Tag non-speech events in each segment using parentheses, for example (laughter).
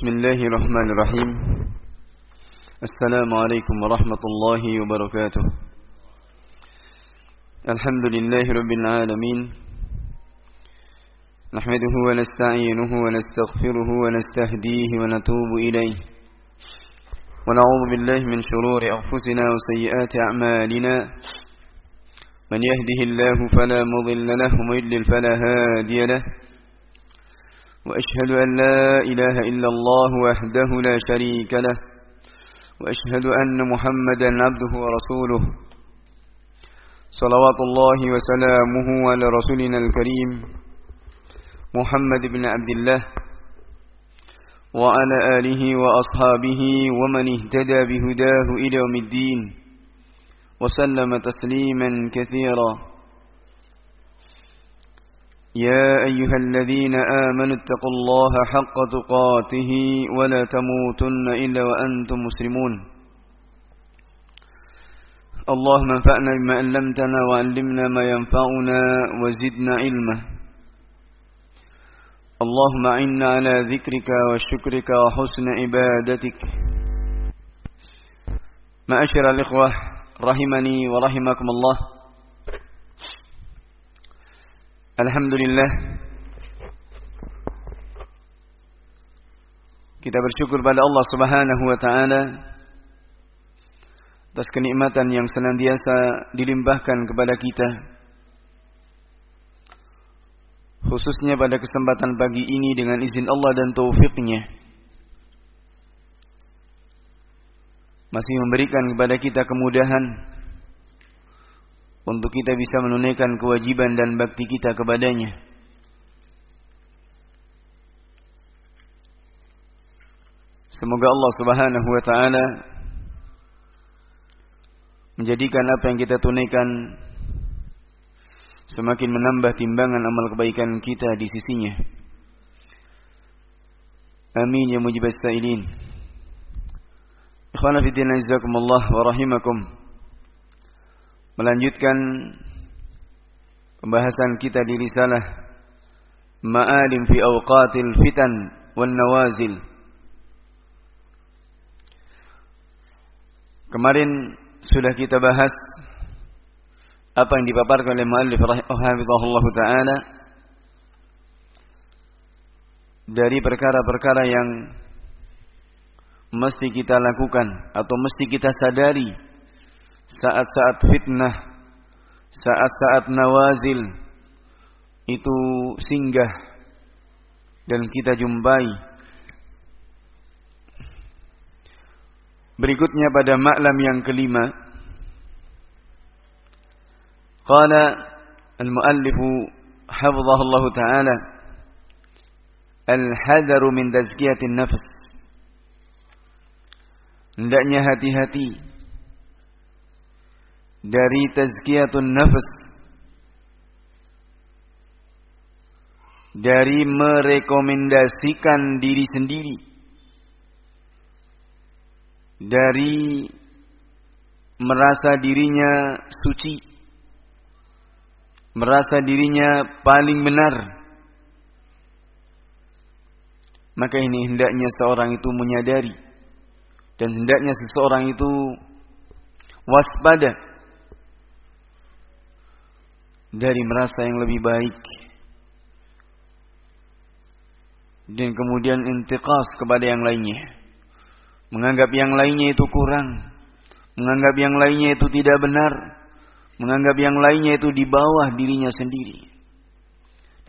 بسم الله الرحمن الرحيم. السلام عليكم ورحمة الله وبركاته. الحمد لله رب العالمين. نحمده ونستعينه ونستغفره ونستهديه ونتوب إليه. ونعوذ بالله من شرور أنفسنا وسيئات أعمالنا. من يهده الله فلا مضل له ومن يضلل فلا هادي له. وأشهد أن لا إله إلا الله وحده لا شريك له وأشهد أن محمدا عبده ورسوله. صلوات الله وسلامه على رسولنا الكريم محمد بن عبد الله وعلى آله وأصحابه ومن اهتدى بهداه إلى يوم الدين وسلم تسليما كثيرا. يا أيها الذين آمنوا اتقوا الله حق تقاته ولا تموتن إلا وأنتم مسلمون. اللهم انفعنا بما علمتنا وعلمنا ما ينفعنا وزدنا علما. اللهم عنا على ذكرك وشكرك وحسن عبادتك. معاشر الإخوة رحمني ورحمكم الله. Alhamdulillah. Kita bersyukur pada Allah Subhanahu wa taala atas kenikmatan yang senantiasa dilimpahkan kepada kita khususnya pada kesempatan pagi ini dengan izin Allah dan taufiknya masih memberikan kepada kita kemudahan untuk kita bisa menunaikan kewajiban dan bakti kita kepadanya. Semoga Allah Subhanahu wa taala menjadikan apa yang kita tunaikan semakin menambah timbangan amal kebaikan kita di sisinya. Amin ya mujibas sa'ilin. Ikhwana wa rahimakum melanjutkan pembahasan kita di risalah Ma'alim fi awqatil fitan wan nawazil. Kemarin sudah kita bahas apa yang dipaparkan oleh muallif rahimahullah taala dari perkara-perkara yang mesti kita lakukan atau mesti kita sadari saat-saat fitnah, saat-saat nawazil itu singgah dan kita jumpai. Berikutnya pada maklam yang kelima. Qala al-muallif hafizahullah taala al-hadaru min tazkiyatin nafs. Hendaknya hati-hati dari tazkiyatun nafs dari merekomendasikan diri sendiri dari merasa dirinya suci merasa dirinya paling benar. Maka ini hendaknya seorang itu menyadari dan hendaknya seseorang itu waspada dari merasa yang lebih baik. Dan kemudian intiqas kepada yang lainnya. Menganggap yang lainnya itu kurang. Menganggap yang lainnya itu tidak benar. Menganggap yang lainnya itu di bawah dirinya sendiri.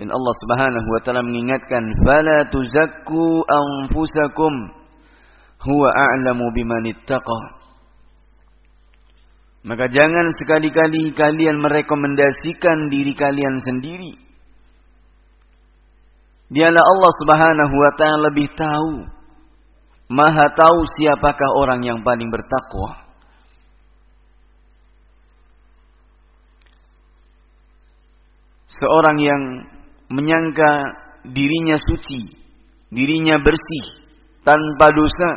Dan Allah Subhanahu wa taala mengingatkan fala tuzakku anfusakum. Huwa a'lamu biman ittaqa maka jangan sekali-kali kalian merekomendasikan diri kalian sendiri. Dialah Allah Subhanahu wa taala lebih tahu. Maha tahu siapakah orang yang paling bertakwa. Seorang yang menyangka dirinya suci, dirinya bersih, tanpa dosa,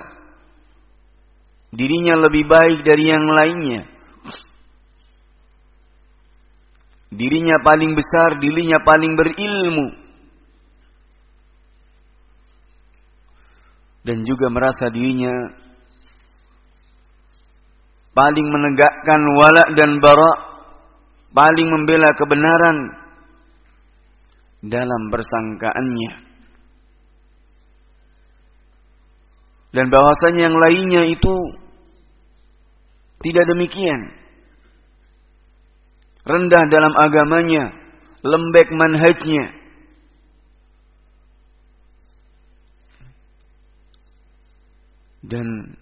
dirinya lebih baik dari yang lainnya, dirinya paling besar, dirinya paling berilmu. dan juga merasa dirinya paling menegakkan wala dan bara, paling membela kebenaran dalam bersangkaannya. Dan bahwasanya yang lainnya itu tidak demikian. Rendah dalam agamanya, lembek manhajnya, dan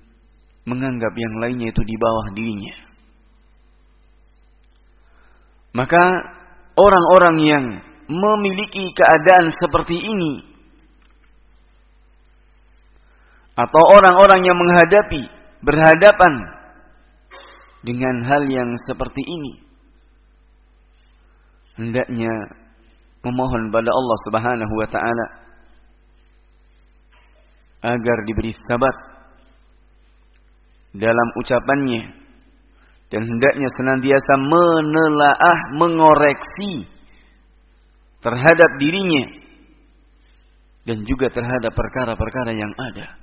menganggap yang lainnya itu di bawah dirinya. Maka orang-orang yang memiliki keadaan seperti ini atau orang-orang yang menghadapi berhadapan dengan hal yang seperti ini hendaknya memohon pada Allah Subhanahu wa taala agar diberi sabat dalam ucapannya dan hendaknya senantiasa menelaah, mengoreksi terhadap dirinya dan juga terhadap perkara-perkara yang ada.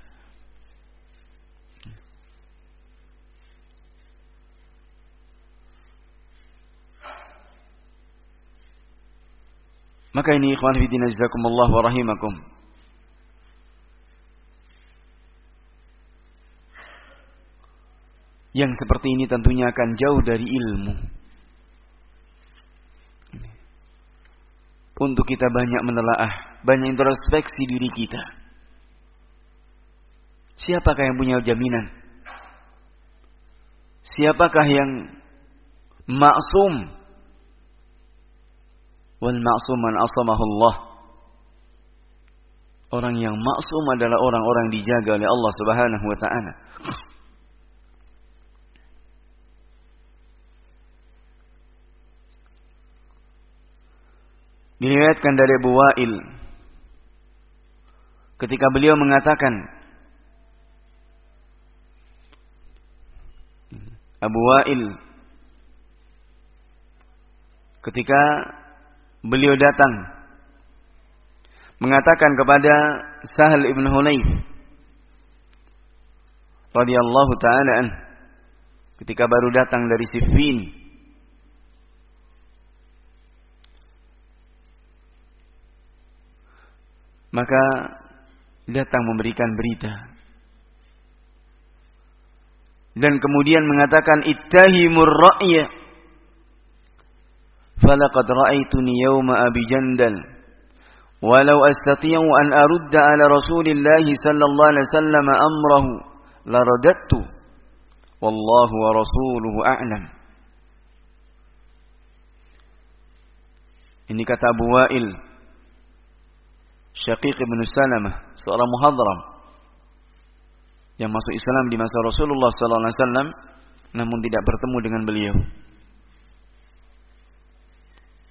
Maka ini ikhwan fillah jazakumullah wa rahimakum. Yang seperti ini tentunya akan jauh dari ilmu. Untuk kita banyak menelaah, banyak introspeksi diri kita. Siapakah yang punya jaminan? Siapakah yang maksum? Wal maksum man asamahullah. Orang yang maksum adalah orang-orang dijaga oleh Allah Subhanahu wa taala. Diriwayatkan dari Abu Wa'il ketika beliau mengatakan Abu Wa'il ketika beliau datang mengatakan kepada Sahal ibn Hunayf radhiyallahu taala ketika baru datang dari Siffin maka datang memberikan berita. Dan kemudian mengatakan ittahimur ra'ya falaqad ra'aituni yawma abi jandal walau astati'u an arudda ala rasulillah sallallahu alaihi wasallam amrahu la radattu wallahu wa rasuluhu a'lam ini kata Abu Wa'il. Syaqiq bin Salamah, seorang yang masuk Islam di masa Rasulullah wasallam namun tidak bertemu dengan beliau.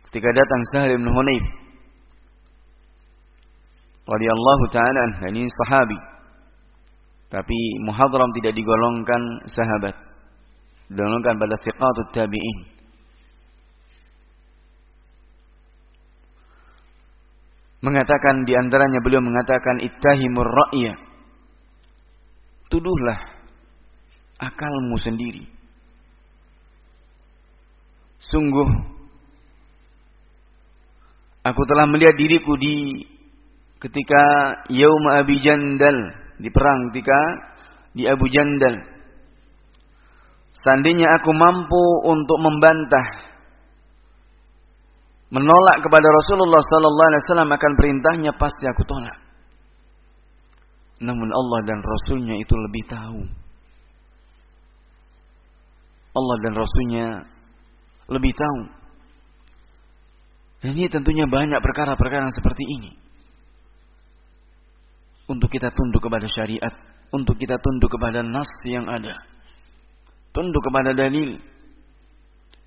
Ketika datang Sahal bin Hunayf radhiyallahu taala ini sahabi. Tapi muhadram tidak digolongkan sahabat. Digolongkan pada thiqatut tabi'in. mengatakan di antaranya beliau mengatakan ittahimur ra'ya. Tuduhlah akalmu sendiri. Sungguh aku telah melihat diriku di ketika Yaum Abi Jandal di perang ketika di Abu Jandal. Seandainya aku mampu untuk membantah menolak kepada Rasulullah sallallahu alaihi wasallam akan perintahnya pasti aku tolak. Namun Allah dan Rasulnya itu lebih tahu. Allah dan Rasulnya lebih tahu. Dan ini tentunya banyak perkara-perkara seperti ini. Untuk kita tunduk kepada syariat. Untuk kita tunduk kepada nas yang ada. Tunduk kepada dalil.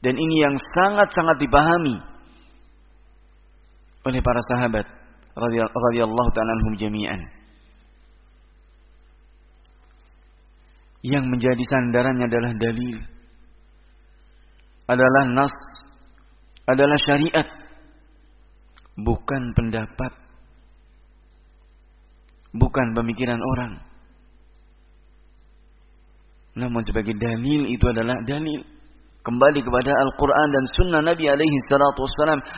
Dan ini yang sangat-sangat dipahami oleh para sahabat radhiyallahu taala anhum jami'an. Yang menjadi sandarannya adalah dalil. Adalah nas, adalah syariat. Bukan pendapat. Bukan pemikiran orang. Namun sebagai dalil itu adalah dalil kembali kepada Al-Quran dan Sunnah Nabi alaihi salatu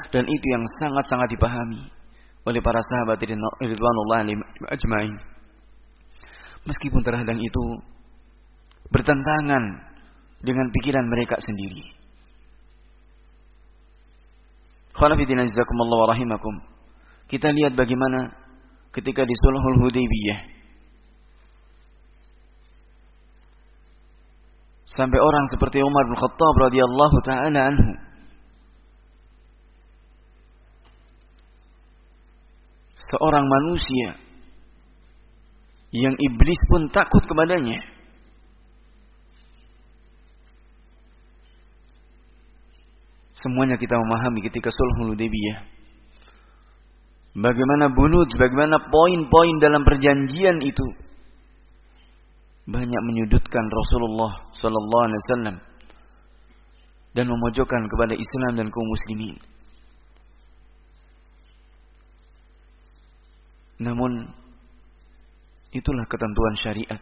dan itu yang sangat-sangat dipahami oleh para sahabat ridwanullah ajmain. Meskipun terhadang itu bertentangan dengan pikiran mereka sendiri. Rahimakum. Kita lihat bagaimana ketika di Sulhul Hudaybiyah sampai orang seperti Umar bin Khattab radhiyallahu taala anhu seorang manusia yang iblis pun takut kepadanya. Semuanya kita memahami ketika sulhul Hudaybiyah. Bagaimana bunud, bagaimana poin-poin dalam perjanjian itu banyak menyudutkan Rasulullah sallallahu alaihi wasallam dan memojokkan kepada Islam dan kaum muslimin. Namun itulah ketentuan syariat.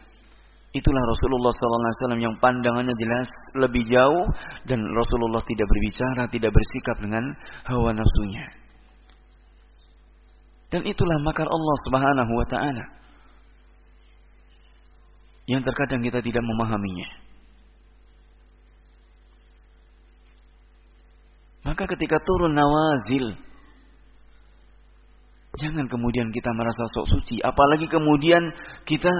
Itulah Rasulullah SAW yang pandangannya jelas lebih jauh dan Rasulullah tidak berbicara, tidak bersikap dengan hawa nafsunya. Dan itulah makar Allah Subhanahu wa taala. Yang terkadang kita tidak memahaminya. Maka ketika turun nawazil Jangan kemudian kita merasa sok suci, apalagi kemudian kita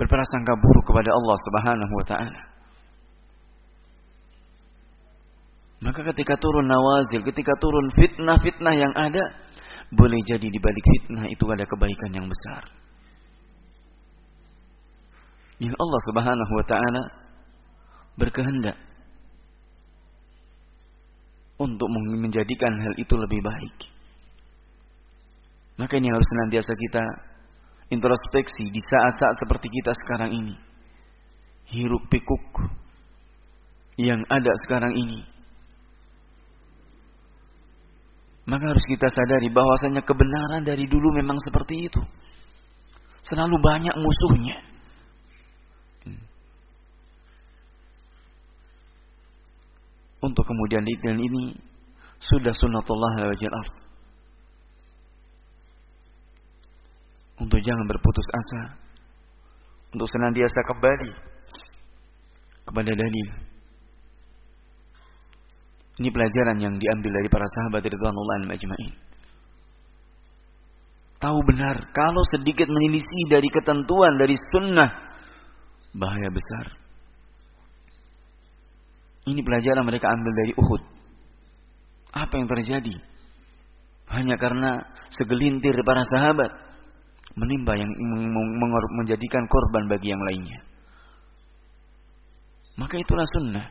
berprasangka buruk kepada Allah Subhanahu wa taala. Maka ketika turun nawazil, ketika turun fitnah-fitnah yang ada, boleh jadi di balik fitnah itu ada kebaikan yang besar. Yang Allah Subhanahu wa taala berkehendak untuk menjadikan hal itu lebih baik. Maka ini harus senantiasa kita introspeksi di saat-saat seperti kita sekarang ini. Hiruk pikuk yang ada sekarang ini. Maka harus kita sadari bahwasanya kebenaran dari dulu memang seperti itu. Selalu banyak musuhnya. untuk kemudian dan ini sudah sunnatullah wajil ard. Untuk jangan berputus asa. Untuk senantiasa kembali kepada dalil. Ini pelajaran yang diambil dari para sahabat radhiyallahu majma'in. Tahu benar kalau sedikit menyelisih dari ketentuan dari sunnah bahaya besar. Ini pelajaran mereka ambil dari Uhud. Apa yang terjadi? Hanya karena segelintir para sahabat menimba yang menjadikan korban bagi yang lainnya. Maka itulah sunnah.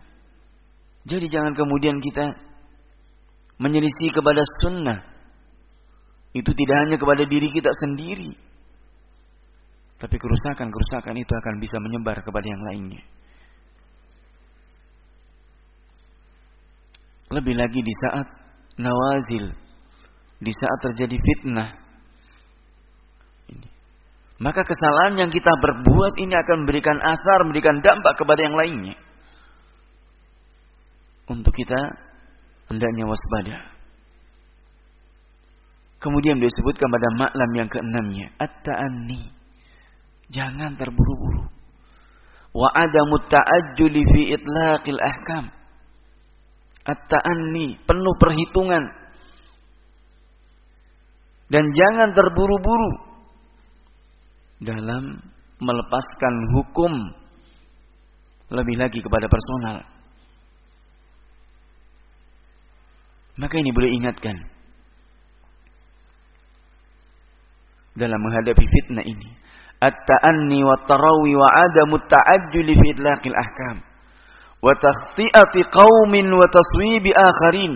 Jadi jangan kemudian kita menyelisih kepada sunnah. Itu tidak hanya kepada diri kita sendiri. Tapi kerusakan-kerusakan itu akan bisa menyebar kepada yang lainnya. Lebih lagi di saat nawazil, di saat terjadi fitnah. Maka kesalahan yang kita berbuat ini akan memberikan asar, memberikan dampak kepada yang lainnya. Untuk kita hendaknya waspada. Kemudian disebutkan pada maklam yang keenamnya, at-ta'anni. Jangan terburu-buru. Wa adamu ta'ajjuli fi itlaqil ahkam at-ta'anni, penuh perhitungan. Dan jangan terburu-buru dalam melepaskan hukum lebih lagi kepada personal. Maka ini boleh ingatkan dalam menghadapi fitnah ini. At-ta'anni wa tarawi wa adamu ta'ajjuli fi idlaqil ahkam wa takhti'ati qaumin wa taswibi akharin.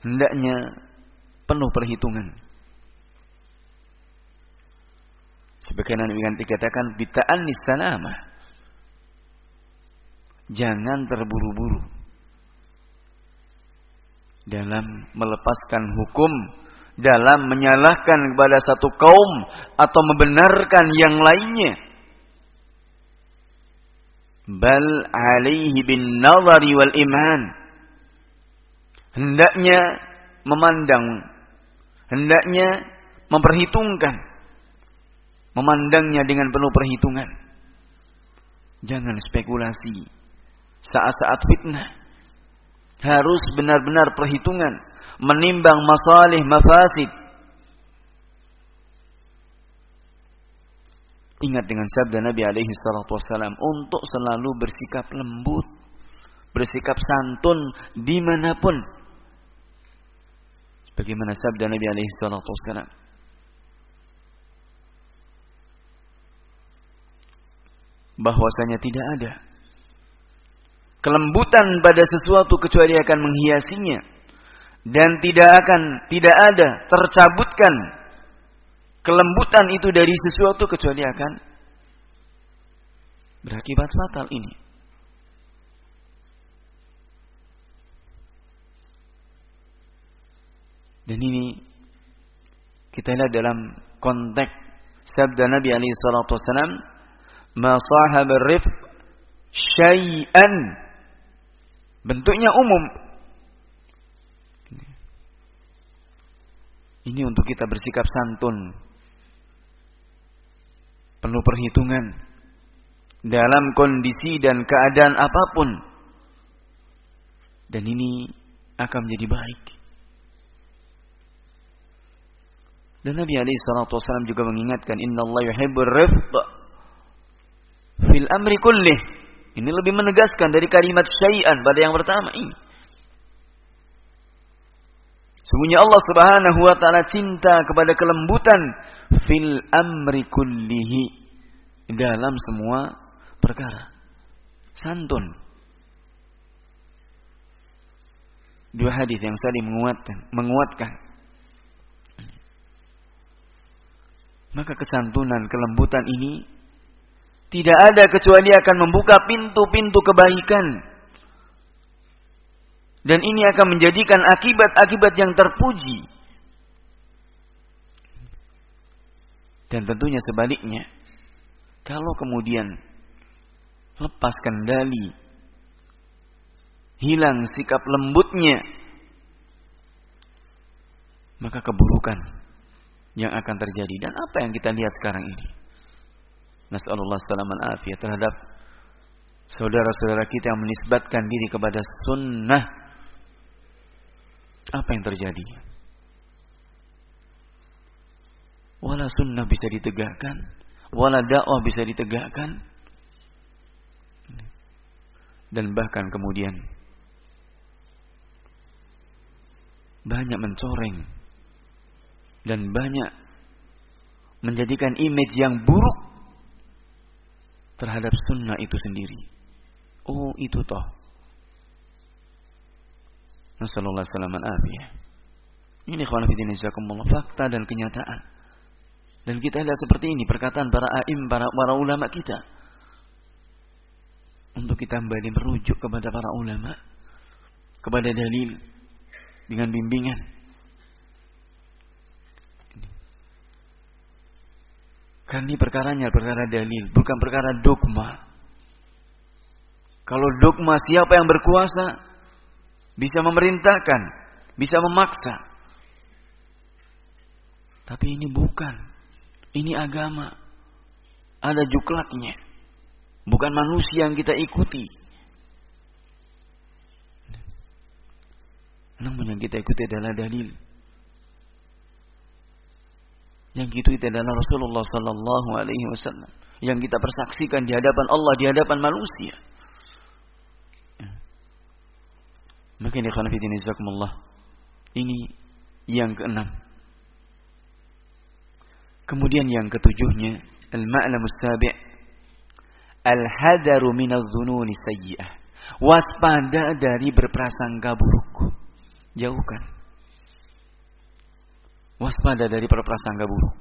Hendaknya penuh perhitungan. Sebagaimana Nabi dikatakan bitaan salamah. Jangan terburu-buru dalam melepaskan hukum dalam menyalahkan kepada satu kaum atau membenarkan yang lainnya. Bal alaihi bin nazari wal iman. Hendaknya memandang, hendaknya memperhitungkan, memandangnya dengan penuh perhitungan. Jangan spekulasi saat-saat fitnah. Harus benar-benar perhitungan menimbang masalih mafasid. Ingat dengan sabda Nabi alaihi salatu untuk selalu bersikap lembut, bersikap santun di mana pun. Bagaimana sabda Nabi alaihi salatu? Bahwasanya tidak ada kelembutan pada sesuatu kecuali akan menghiasinya dan tidak akan tidak ada tercabutkan kelembutan itu dari sesuatu kecuali akan berakibat fatal ini. Dan ini kita lihat dalam konteks sabda Nabi alaihi salatu wasallam, "Ma sahab rifq syai'an." Bentuknya umum, Ini untuk kita bersikap santun. Penuh perhitungan. Dalam kondisi dan keadaan apa pun. Dan ini akan menjadi baik. Dan Nabi Ali sallallahu wasallam juga mengingatkan Inna Allah yuhibbur rifq fil amri kullih. Ini lebih menegaskan dari kalimat syai'an pada yang pertama ini. Sungguhnya Allah Subhanahu wa taala cinta kepada kelembutan fil amri kullihi dalam semua perkara. Santun. Dua hadis yang saling menguatkan, menguatkan. Maka kesantunan, kelembutan ini tidak ada kecuali akan membuka pintu-pintu kebaikan dan ini akan menjadikan akibat-akibat yang terpuji. Dan tentunya sebaliknya, kalau kemudian lepas kendali, hilang sikap lembutnya, maka keburukan yang akan terjadi. Dan apa yang kita lihat sekarang ini? Nasallallahu salaman afiyah terhadap saudara-saudara kita yang menisbatkan diri kepada sunnah. Apa yang terjadi? Wala sunnah bisa ditegakkan, wala dakwah bisa ditegakkan, dan bahkan kemudian banyak mencoreng dan banyak menjadikan image yang buruk terhadap sunnah itu sendiri. Oh, itu toh Nasallallahu salaman afiyah. Ini fillah jazakumullah fakta dan kenyataan. Dan kita lihat seperti ini perkataan para aim, para, para ulama kita. Untuk kita kembali merujuk kepada para ulama. Kepada dalil. Dengan bimbingan. Karena ini perkaranya perkara dalil. Bukan perkara dogma. Kalau dogma siapa yang berkuasa? bisa memerintahkan, bisa memaksa. Tapi ini bukan. Ini agama. Ada juklaknya. Bukan manusia yang kita ikuti. Namun yang kita ikuti adalah dalil. Yang kita ikuti adalah Rasulullah Sallallahu Alaihi Wasallam. Yang kita persaksikan di hadapan Allah, di hadapan manusia. Maka ini khonafidin izakumullah. Ini yang keenam. Kemudian yang ketujuhnya, al-ma'na mustabi' al-hadaru minaz zununi sayyi'ah. Waspada dari berprasangka buruk. Jauhkan. Waspada dari berprasangka buruk.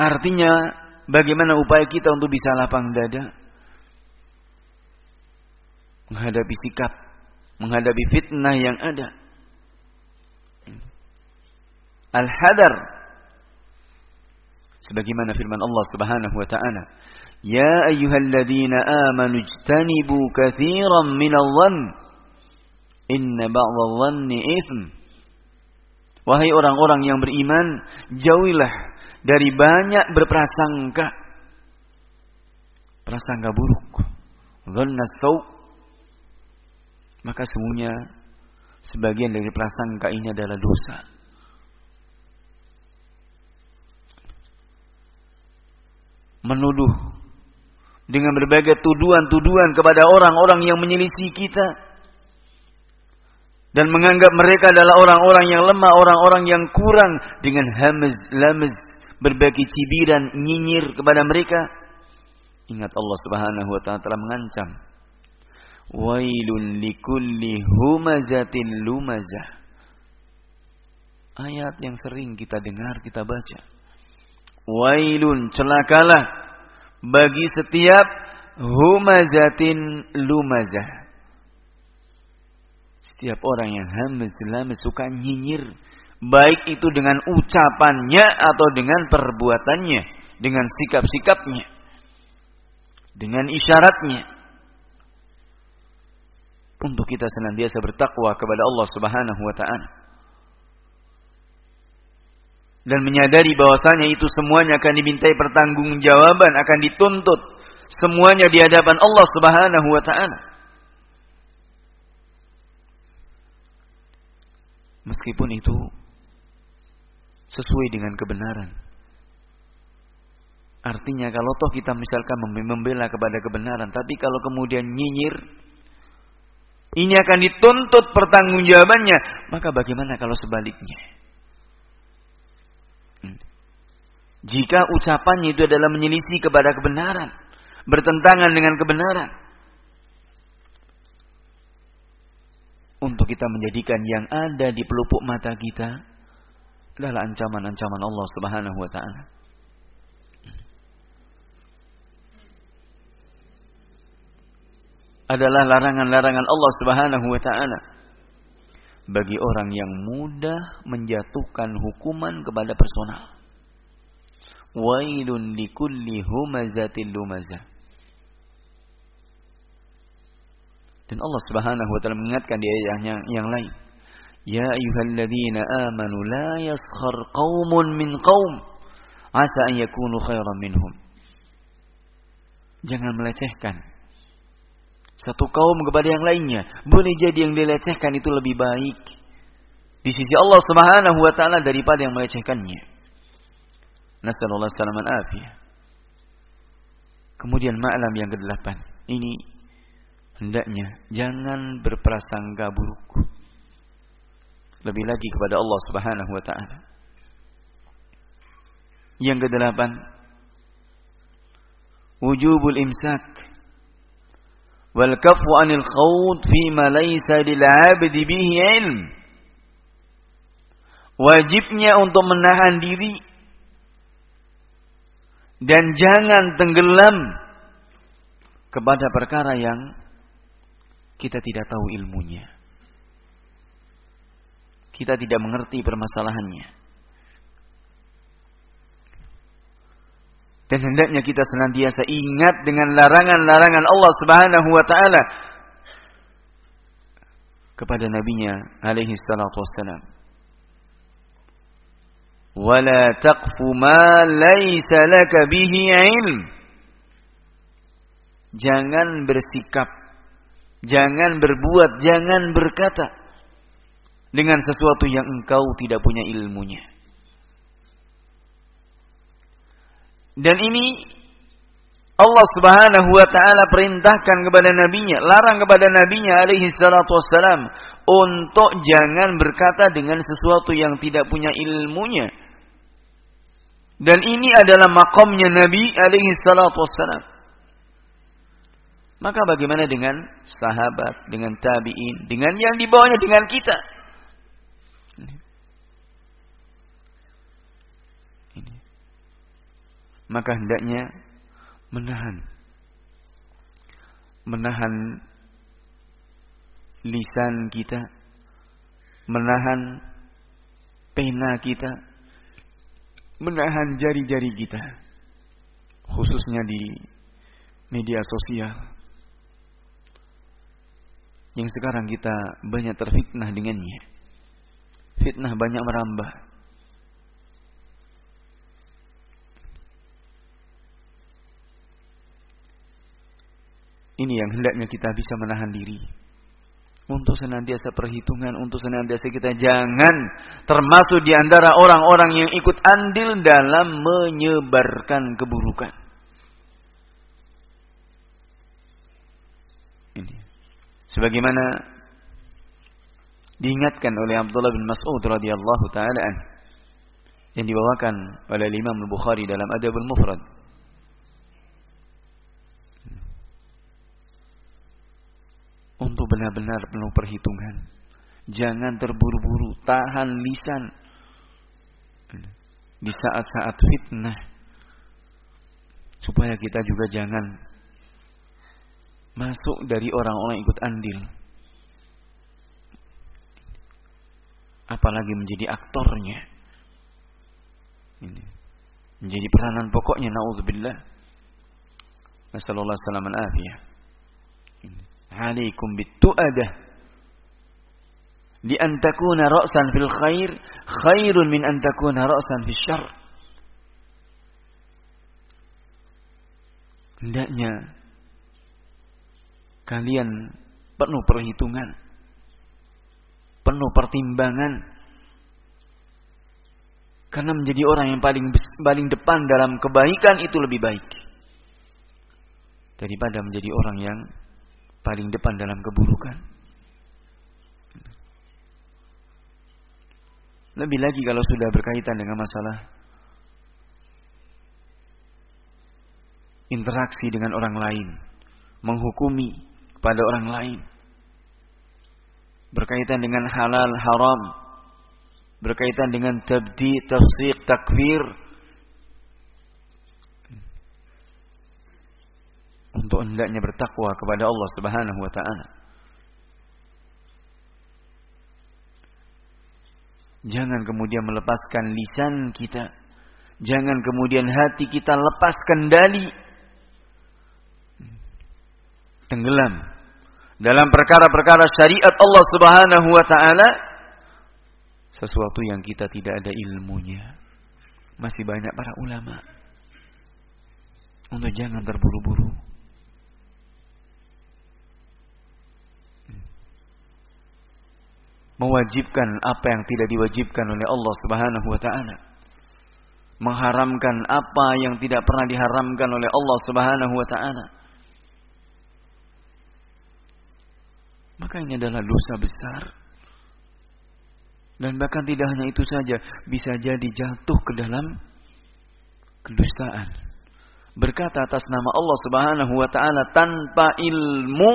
Artinya, bagaimana upaya kita untuk bisa lapang dada? menghadapi sikap, menghadapi fitnah yang ada. Al-hadar. Sebagaimana firman Allah Subhanahu wa taala, "Ya ayyuhalladzina amanu ijtanibu katsiran minadh-dhann inna ba'dadh-dhanni itsm." Wahai orang-orang yang beriman, jauhilah dari banyak berprasangka. Prasangka buruk. Dhanna Maka semuanya sebagian dari prasangka ini adalah dosa. Menuduh dengan berbagai tuduhan-tuduhan kepada orang-orang yang menyelisih kita dan menganggap mereka adalah orang-orang yang lemah, orang-orang yang kurang dengan hamz, lamz, berbagai cibiran, nyinyir kepada mereka. Ingat Allah Subhanahu wa taala telah mengancam. Wailun likulli humazatin lumazah. Ayat yang sering kita dengar, kita baca. Wailun celakalah bagi setiap humazatin lumazah setiap orang yang hamz lamz suka nyinyir, baik itu dengan ucapannya atau dengan perbuatannya, dengan sikap-sikapnya, dengan isyaratnya. Untuk kita senantiasa bertakwa kepada Allah Subhanahu wa taala. Dan menyadari bahwasanya itu semuanya akan dimintai pertanggungjawaban, akan dituntut semuanya di hadapan Allah Subhanahu wa taala. Meskipun itu sesuai dengan kebenaran. Artinya kalau toh kita misalkan membela kepada kebenaran, tapi kalau kemudian nyinyir, ini akan dituntut pertanggungjawabannya. Maka bagaimana kalau sebaliknya? Hmm. Jika ucapannya itu adalah menyelisih kepada kebenaran, bertentangan dengan kebenaran, untuk kita menjadikan yang ada di pelupuk mata kita adalah ancaman-ancaman Allah Subhanahu wa taala. Adalah larangan-larangan Allah Subhanahu wa taala bagi orang yang mudah menjatuhkan hukuman kepada personal. Wailun likulli humazatil lumazah. Dan Allah Subhanahu wa taala mengingatkan di ayat yang, yang lain. Ya ayyuhalladzina amanu la yaskhar qaumun min qaum asa an yakunu khairan minhum. Jangan melecehkan satu kaum kepada yang lainnya. Boleh jadi yang dilecehkan itu lebih baik di sisi Allah Subhanahu wa taala daripada yang melecehkannya. Nasallallahu salaman afiyah. Kemudian malam yang kedelapan. Ini hendaknya jangan berprasangka buruk. Lebih lagi kepada Allah Subhanahu wa taala. Yang kedelapan, wujubul imsak wal kafu anil khawd fi ma laysa lil 'abdi bihi ilm. Wajibnya untuk menahan diri dan jangan tenggelam kepada perkara yang kita tidak tahu ilmunya. Kita tidak mengerti permasalahannya. Dan hendaknya kita senantiasa ingat dengan larangan-larangan Allah Subhanahu wa taala kepada nabinya alaihi salatu wassalam. Wala taqfu ma laysa laka bihi ilm. Jangan bersikap Jangan berbuat, jangan berkata dengan sesuatu yang engkau tidak punya ilmunya. Dan ini Allah Subhanahu wa taala perintahkan kepada nabinya, larang kepada nabinya alaihi salatu wassalam untuk jangan berkata dengan sesuatu yang tidak punya ilmunya. Dan ini adalah makamnya Nabi alaihi salatu wassalam. Maka bagaimana dengan sahabat, dengan tabi'in, dengan yang dibawanya dengan kita? Ini. Maka hendaknya menahan menahan lisan kita, menahan pena kita, menahan jari-jari kita, khususnya di media sosial. Yang sekarang kita banyak terfitnah dengannya. Fitnah banyak merambah. Ini yang hendaknya kita bisa menahan diri untuk senantiasa perhitungan, untuk senantiasa kita jangan termasuk di antara orang-orang yang ikut andil dalam menyebarkan keburukan. Ini. Sebagaimana diingatkan oleh Abdullah bin Mas'ud radhiyallahu taala yang dibawakan oleh Imam Al-Bukhari dalam Adabul Mufrad untuk benar-benar penuh perhitungan. Jangan terburu-buru, tahan lisan di saat-saat fitnah. Supaya kita juga jangan masuk dari orang-orang ikut andil. Apalagi menjadi aktornya. Ini. Menjadi peranan pokoknya, na'udzubillah. Nasallallahu alaihi wasallam alaikum bitu'adah di antakuna ra'san fil khair khairun min antakuna ra'san fil syar hendaknya kalian penuh perhitungan. Penuh pertimbangan. Karena menjadi orang yang paling paling depan dalam kebaikan itu lebih baik. Daripada menjadi orang yang paling depan dalam keburukan. Lebih lagi kalau sudah berkaitan dengan masalah interaksi dengan orang lain, menghukumi pada orang lain, berkaitan dengan halal haram, berkaitan dengan tabdi, tafsir, takfir, untuk hendaknya bertakwa kepada Allah Subhanahu wa taala. Jangan kemudian melepaskan lisan kita. Jangan kemudian hati kita lepas kendali. Tenggelam dalam perkara-perkara syariat Allah Subhanahu wa taala sesuatu yang kita tidak ada ilmunya. Masih banyak para ulama untuk jangan terburu-buru. mewajibkan apa yang tidak diwajibkan oleh Allah Subhanahu wa taala. Mengharamkan apa yang tidak pernah diharamkan oleh Allah Subhanahu wa taala. Maka ini adalah dosa besar. Dan bahkan tidak hanya itu saja, bisa jadi jatuh ke dalam kedustaan. Berkata atas nama Allah Subhanahu wa taala tanpa ilmu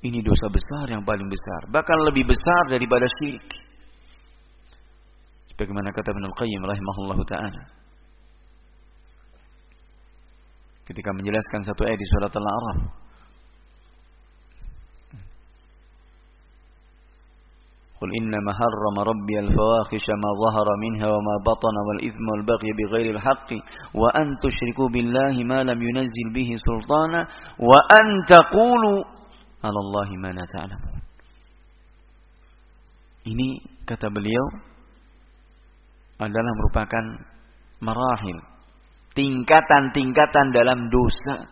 ini dosa besar yang paling besar, bahkan lebih besar daripada syirik. Sebagaimana kata Ibnu Qayyim rahimahullahu taala. Ketika menjelaskan satu ayat di surat Al-A'raf. قل إنما حرم ربي الفواحش ما ظهر منها وما بطن والإثم والبغي بغير الحق وأن تشركوا بالله ما لم ينزل به سلطانا وأن تقولوا alallahi mana ta'lamun. Ini kata beliau adalah merupakan marahil, tingkatan-tingkatan dalam dosa.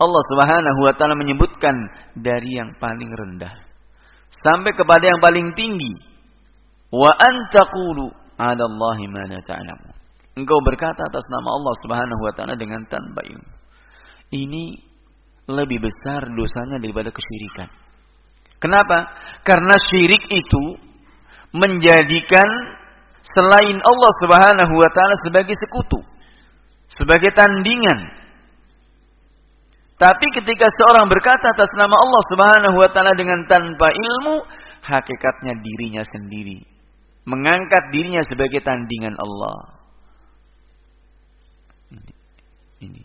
Allah Subhanahu wa taala menyebutkan dari yang paling rendah sampai kepada yang paling tinggi. Wa antaqulu 'ala Allahi ma la ta'lamun. Engkau berkata atas nama Allah Subhanahu wa taala dengan tanpa ilmu. Ini lebih besar dosanya daripada kesyirikan. Kenapa? Karena syirik itu menjadikan selain Allah Subhanahu wa taala sebagai sekutu, sebagai tandingan. Tapi ketika seorang berkata atas nama Allah Subhanahu wa taala dengan tanpa ilmu, hakikatnya dirinya sendiri mengangkat dirinya sebagai tandingan Allah. Ini, ini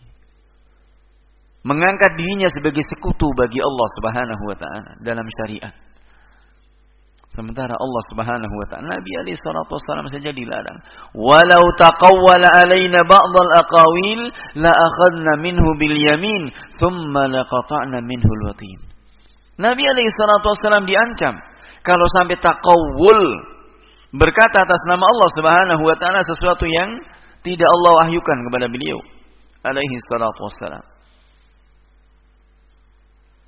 mengangkat dirinya sebagai sekutu bagi Allah Subhanahu wa taala dalam syariat. Sementara Allah Subhanahu wa taala Nabi alaihi salatu wasallam saja dilarang. Walau taqawwala alaina ba'd al-aqawil la akhadna minhu bil yamin thumma laqata'na minhu al-watin. Nabi alaihi salatu wasallam diancam kalau sampai taqawul berkata atas nama Allah Subhanahu wa taala sesuatu yang tidak Allah wahyukan kepada beliau alaihi salatu wasallam.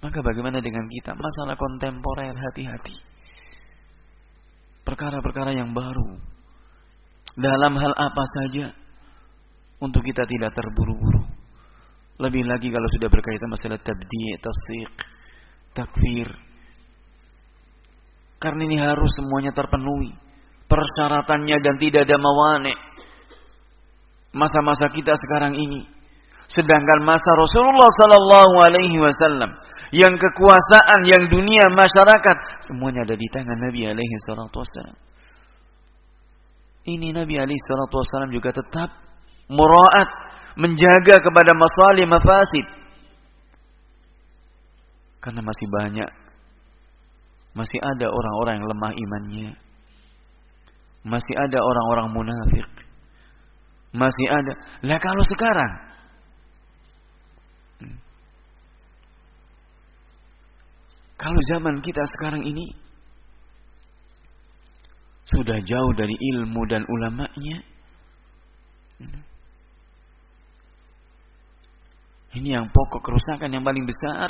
Maka bagaimana dengan kita? Masalah kontemporer hati-hati perkara-perkara yang baru. Dalam hal apa saja untuk kita tidak terburu-buru. Lebih lagi kalau sudah berkaitan masalah tabdi', tasfiq, takfir. Karena ini harus semuanya terpenuhi. Persyaratannya dan tidak ada mawane. Masa-masa kita sekarang ini. Sedangkan masa Rasulullah Sallallahu Alaihi Wasallam yang kekuasaan, yang dunia, masyarakat, semuanya ada di tangan Nabi alaihi salatu. Ini Nabi alaihi salatu juga tetap muraat, menjaga kepada masalih mafasid. Karena masih banyak, masih ada orang-orang yang lemah imannya. Masih ada orang-orang munafik. Masih ada. Lah kalau sekarang Kalau zaman kita sekarang ini sudah jauh dari ilmu dan ulamanya. Ini yang pokok kerusakan yang paling besar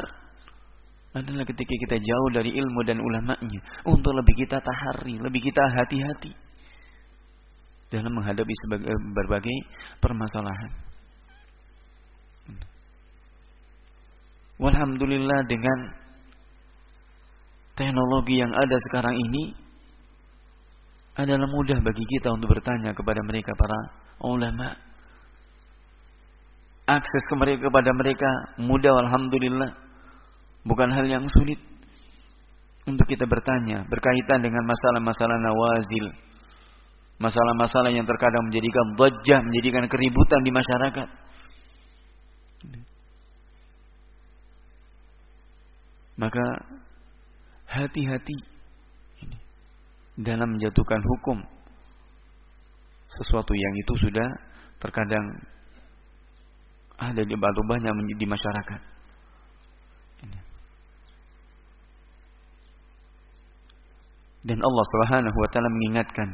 adalah ketika kita jauh dari ilmu dan ulamanya untuk lebih kita tahari, lebih kita hati-hati dalam menghadapi berbagai permasalahan. Walhamdulillah dengan teknologi yang ada sekarang ini adalah mudah bagi kita untuk bertanya kepada mereka para ulama. Akses ke mereka kepada mereka mudah alhamdulillah. Bukan hal yang sulit untuk kita bertanya berkaitan dengan masalah-masalah nawazil. Masalah-masalah yang terkadang menjadikan dhajjah, menjadikan keributan di masyarakat. Maka hati-hati dalam menjatuhkan hukum sesuatu yang itu sudah terkadang ada di banyak di masyarakat. Dan Allah Subhanahu wa taala mengingatkan,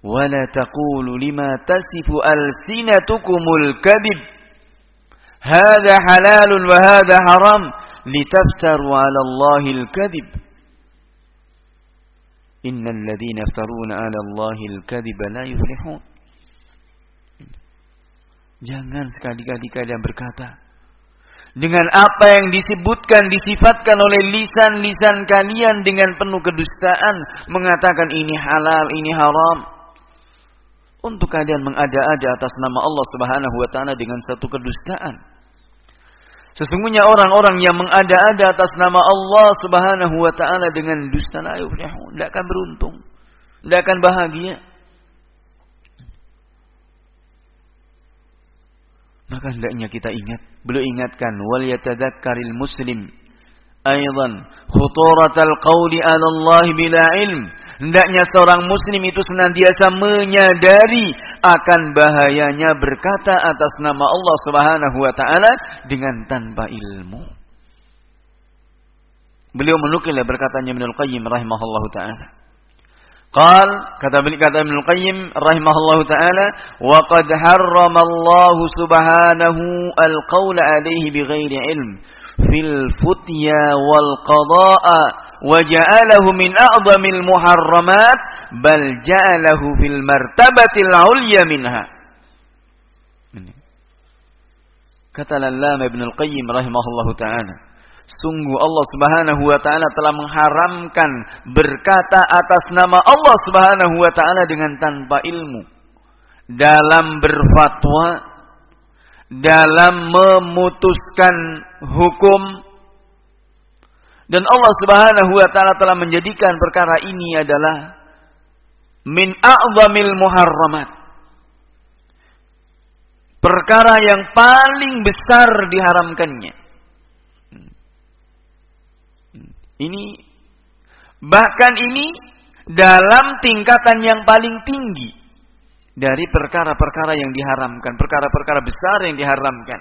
"Wala taqulu lima tasifu alsinatukumul kadhib. Hadza halalun wa hadza haram." Litaftaru 'ala Allahil kadhib. Innal ladzina yaftaruna 'ala Allahil kadhiba la yuflihun. Jangan sekali-kali kalian berkata dengan apa yang disebutkan disifatkan oleh lisan-lisan kalian dengan penuh kedustaan mengatakan ini halal, ini haram. Untuk kalian mengada-ada atas nama Allah Subhanahu wa taala dengan satu kedustaan. Sesungguhnya orang-orang yang mengada-ada atas nama Allah Subhanahu wa taala dengan dusta la yuflihun, tidak akan beruntung, tidak akan bahagia. Maka hendaknya kita ingat, beliau ingatkan wal yatadzakkaril muslim aidan khuturatal qawli 'ala Allah bila ilm. Hendaknya seorang muslim itu senantiasa menyadari akan bahayanya berkata atas nama Allah Subhanahu wa taala dengan tanpa ilmu. Beliau menukil berkatanya Ibnu Qayyim rahimahullah taala. Qal kata beliau kata Ibnu Qayyim rahimahullah taala wa qad harrama Allah subhanahu al-qaul alaihi bighairi ilm fil futya wal qada'a wa ja'alahu min a'zamil muharramat bal ja'alahu fil martabatil ulya minha. Kata Lallama Ibn Al-Qayyim rahimahullahu taala, sungguh Allah Subhanahu wa taala telah mengharamkan berkata atas nama Allah Subhanahu wa taala dengan tanpa ilmu dalam berfatwa dalam memutuskan hukum dan Allah Subhanahu wa taala telah menjadikan perkara ini adalah min a'zamil muharramat. Perkara yang paling besar diharamkannya. Ini Bahkan ini dalam tingkatan yang paling tinggi dari perkara-perkara yang diharamkan, perkara-perkara besar yang diharamkan.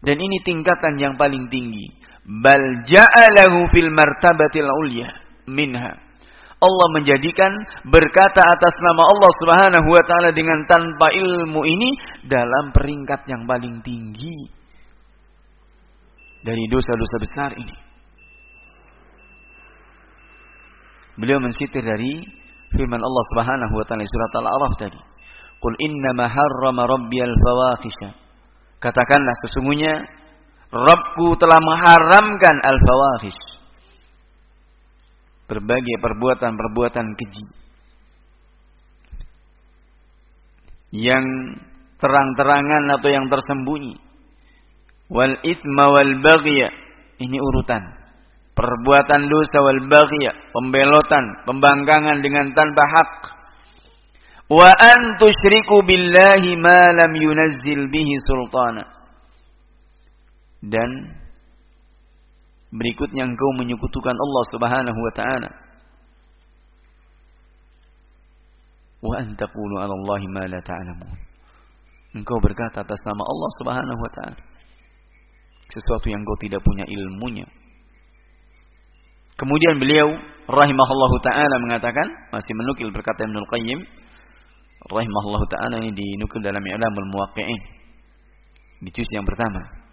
Dan ini tingkatan yang paling tinggi. Bal ja'alahu fil martabatil ulya minha. Allah menjadikan berkata atas nama Allah Subhanahu wa taala dengan tanpa ilmu ini dalam peringkat yang paling tinggi dari dosa-dosa besar ini. Beliau mensitir dari firman Allah Subhanahu wa taala surat Al-A'raf tadi. Qul innama harrama rabbiyal fawahisha. Katakanlah sesungguhnya Rabbku telah mengharamkan al-fawahish. Berbagai perbuatan-perbuatan keji. Yang terang-terangan atau yang tersembunyi. Wal ithma wal baghya. Ini urutan. Perbuatan dosa wal baghya, pembelotan, pembangkangan dengan tanpa hak wa an tusyriku billahi ma lam yunazzil bihi sultana dan berikutnya engkau menyekutukan Allah Subhanahu wa taala. Wa an 'ala Allah ma la ta'lamun. Engkau berkata atas nama Allah Subhanahu wa taala sesuatu yang engkau tidak punya ilmunya. Kemudian beliau rahimahullahu taala mengatakan masih menukil berkata Ibnu Qayyim rahimahullah taala ini dinukil dalam I'lamul Muwaqqi'in. Di juz yang pertama.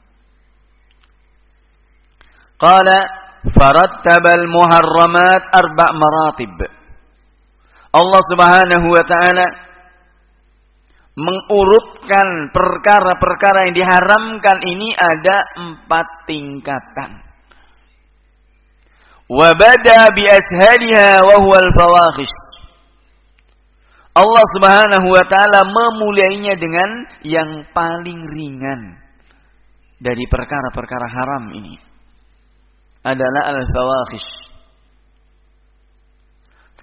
Qala farattabal muharramat arba' maratib. Allah Subhanahu wa taala mengurutkan perkara-perkara yang diharamkan ini ada empat tingkatan. Wa bada bi wa huwa al-fawahish. Allah Subhanahu wa taala memulainya dengan yang paling ringan dari perkara-perkara haram ini adalah al-fawahish.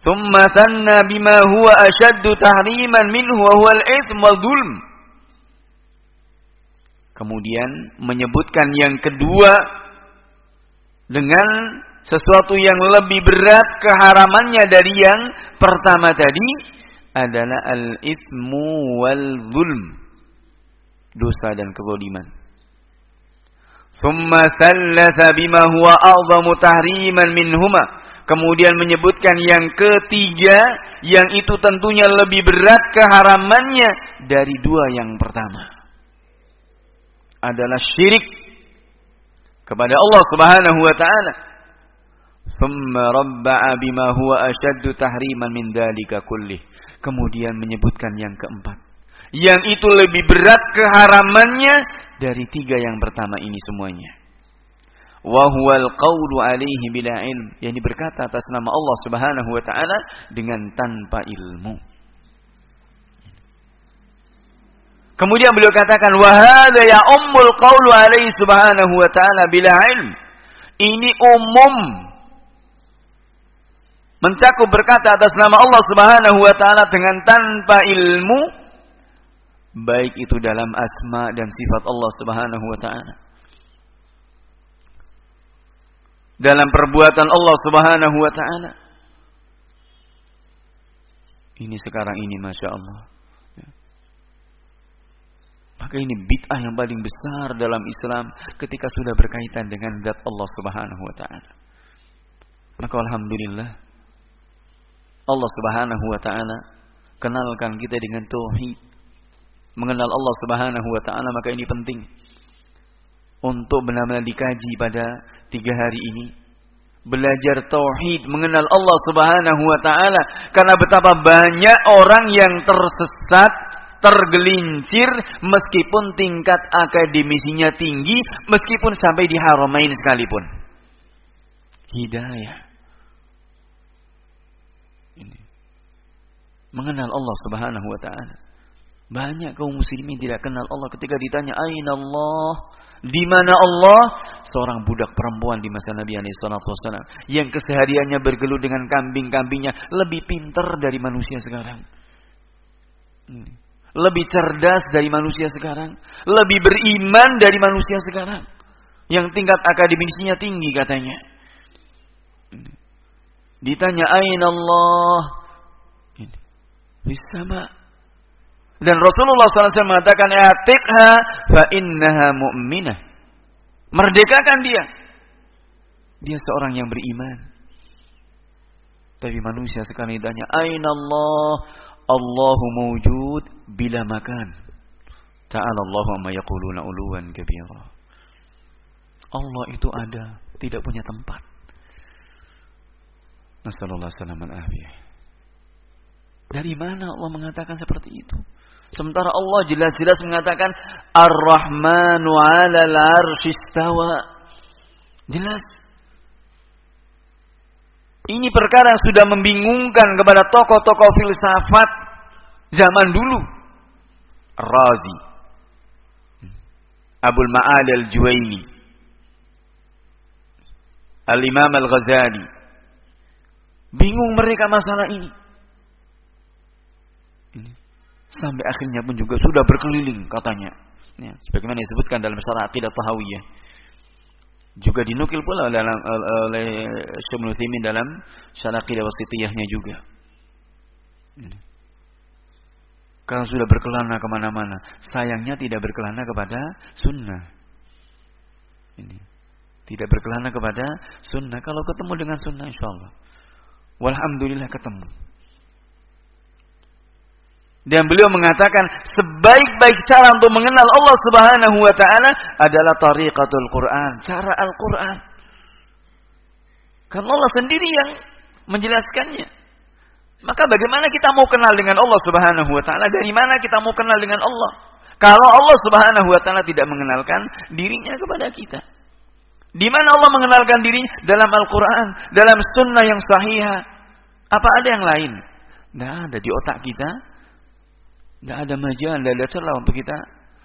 Thumma thanna bima huwa ashaddu tahriman minhu wa huwa al-itsm wal-dhulm. Kemudian menyebutkan yang kedua dengan sesuatu yang lebih berat keharamannya dari yang pertama tadi adalah al-ithmu wal zulm. Dosa dan kezaliman. Thumma thallatha bima huwa a'zamu tahriman minhuma. Kemudian menyebutkan yang ketiga yang itu tentunya lebih berat keharamannya dari dua yang pertama. Adalah syirik kepada Allah Subhanahu wa taala. Thumma rabba'a bima huwa ashaddu tahriman min dhalika kullih Kemudian menyebutkan yang keempat. Yang itu lebih berat keharamannya dari tiga yang pertama ini semuanya. Wahual qawlu alaihi bila ilm. Yang berkata atas nama Allah subhanahu wa ta'ala dengan tanpa ilmu. Kemudian beliau katakan wahada ya ummul qawlu alaihi subhanahu wa ta'ala bila ilm. Ini umum mencakup berkata atas nama Allah Subhanahu wa taala dengan tanpa ilmu baik itu dalam asma dan sifat Allah Subhanahu wa taala dalam perbuatan Allah Subhanahu wa taala ini sekarang ini Masya Allah ya. maka ini bid'ah yang paling besar dalam Islam ketika sudah berkaitan dengan zat Allah Subhanahu wa taala maka alhamdulillah Allah Subhanahu wa taala, kenalkan kita dengan tauhid. Mengenal Allah Subhanahu wa taala maka ini penting untuk benar-benar dikaji pada tiga hari ini. Belajar tauhid, mengenal Allah Subhanahu wa taala karena betapa banyak orang yang tersesat, tergelincir meskipun tingkat akademisinya tinggi, meskipun sampai di haramain sekalipun. Hidayah mengenal Allah Subhanahu wa taala. Banyak kaum muslimin tidak kenal Allah ketika ditanya aina Allah? Di mana Allah? Seorang budak perempuan di masa Nabi SAW yang kesehariannya bergelut dengan kambing-kambingnya lebih pintar dari manusia sekarang. Lebih cerdas dari manusia sekarang, lebih beriman dari manusia sekarang. Yang tingkat akademisinya tinggi katanya. Ditanya aina Allah? Ini. Bisama. Dan Rasulullah SAW mengatakan atiqha fa innaha mu'minah. Merdekakan dia. Dia seorang yang beriman. Tapi manusia sekarang ditanya, Aina Allah? Allahu mawjud bila makan. Ta'ala Allah amma yaquluna uluwan kabira. Allah itu ada, tidak punya tempat. Nasallallahu alaihi Dari mana Allah mengatakan seperti itu? Sementara Allah jelas-jelas mengatakan Ar-Rahmanu 'alal 'arsyistawa. Jelas. Ini perkara yang sudah membingungkan kepada tokoh-tokoh filsafat zaman dulu. Razi. Abul Ma'ad al-Juwaini. Al-Imam al-Ghazali. Bingung mereka masalah ini. Sampai akhirnya pun juga sudah berkeliling katanya. Ya, sebagaimana disebutkan dalam syarah Aqidah Tahawiyah juga dinukil pula dalam oleh Syekh Utsaimin dalam Syarah Qidah Wasitiyahnya juga. Karena sudah berkelana ke mana-mana, sayangnya tidak berkelana kepada sunnah. Ini tidak berkelana kepada sunnah. Kalau ketemu dengan sunnah, insya Allah, walhamdulillah ketemu. Dan beliau mengatakan sebaik-baik cara untuk mengenal Allah Subhanahu wa taala adalah tariqatul Quran, cara Al-Qur'an. Karena Allah sendiri yang menjelaskannya. Maka bagaimana kita mau kenal dengan Allah Subhanahu wa taala? Dari mana kita mau kenal dengan Allah? Kalau Allah Subhanahu wa taala tidak mengenalkan dirinya kepada kita. Di mana Allah mengenalkan diri dalam Al-Qur'an, dalam sunnah yang sahih. Apa ada yang lain? Tidak ada di otak kita tidak ada majal, tidak ada celah untuk kita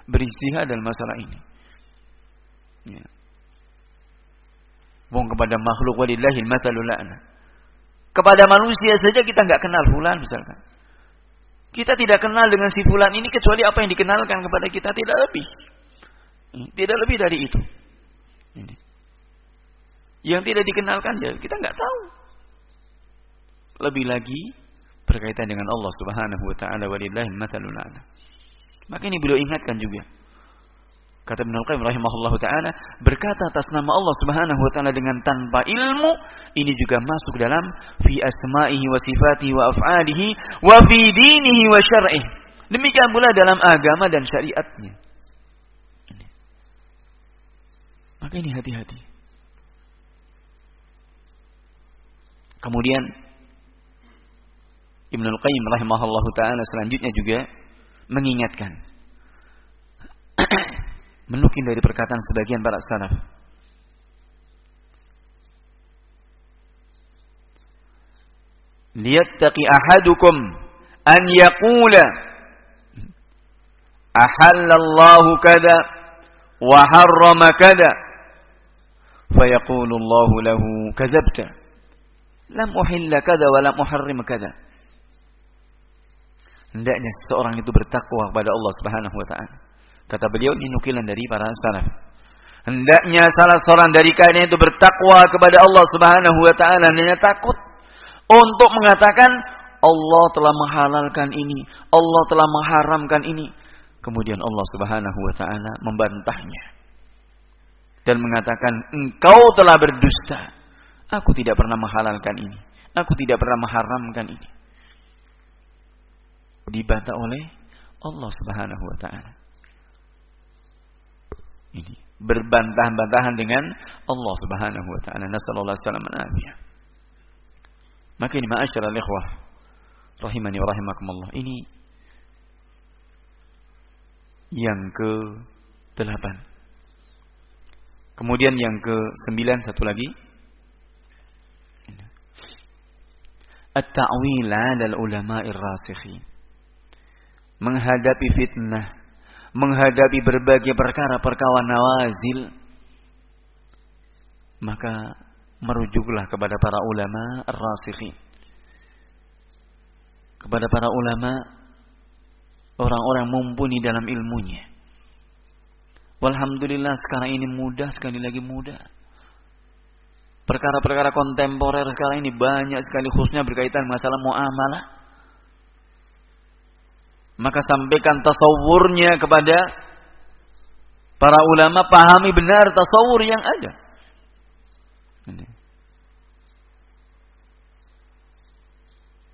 beristihad dalam masalah ini. Ya. Wong kepada makhluk walillahil matalul Kepada manusia saja kita nggak kenal fulan misalkan. Kita tidak kenal dengan si fulan ini kecuali apa yang dikenalkan kepada kita tidak lebih. Tidak lebih dari itu. Ini. Yang tidak dikenalkan ya kita nggak tahu. Lebih lagi berkaitan dengan Allah Subhanahu wa taala walillahi matsalul a'la. Maka ini beliau ingatkan juga. Kata Ibnu Qayyim rahimahullahu taala, berkata atas nama Allah Subhanahu wa taala dengan tanpa ilmu, ini juga masuk dalam fi asma'ihi wa sifatihi wa af'alihi wa fi dinihi wa syar'ihi. Demikian pula dalam agama dan syariatnya. Maka ini hati-hati. Kemudian Ibnu Al-Qayyim rahimahullahu taala selanjutnya juga mengingatkan. (clears throat) Menukil dari perkataan sebagian para salaf. Liyattaqi ahadukum an yaqula ahallallahu kada wa harrama kada? Fayaqulu Allah lahu kadzabta lam uhilla kada wa lam uharrim kada hendaknya seorang itu bertakwa kepada Allah Subhanahu wa taala. Kata beliau ini nukilan dari para salaf. Hendaknya salah seorang dari kalian itu bertakwa kepada Allah Subhanahu wa taala dan takut untuk mengatakan Allah telah menghalalkan ini, Allah telah mengharamkan ini. Kemudian Allah Subhanahu wa taala membantahnya dan mengatakan engkau telah berdusta. Aku tidak pernah menghalalkan ini. Aku tidak pernah mengharamkan ini dibantah oleh Allah Subhanahu wa taala. Ini berbantah-bantahan dengan Allah Subhanahu wa taala. Nasallallahu alaihi wasallam Maka ini ma'asyiral ikhwah rahimani wa rahimakumullah. Ini yang ke delapan. Kemudian yang ke sembilan satu lagi. At-ta'wil 'ala al-ulama'i rasikhin menghadapi fitnah, menghadapi berbagai perkara-perkara nawazil, maka merujuklah kepada para ulama ar-rasikhin. Kepada para ulama orang-orang mumpuni dalam ilmunya. Walhamdulillah sekarang ini mudah sekali lagi mudah. Perkara-perkara kontemporer sekarang ini banyak sekali khususnya berkaitan masalah muamalah. Maka sampaikan tasawurnya kepada para ulama, pahami benar tasawur yang ada.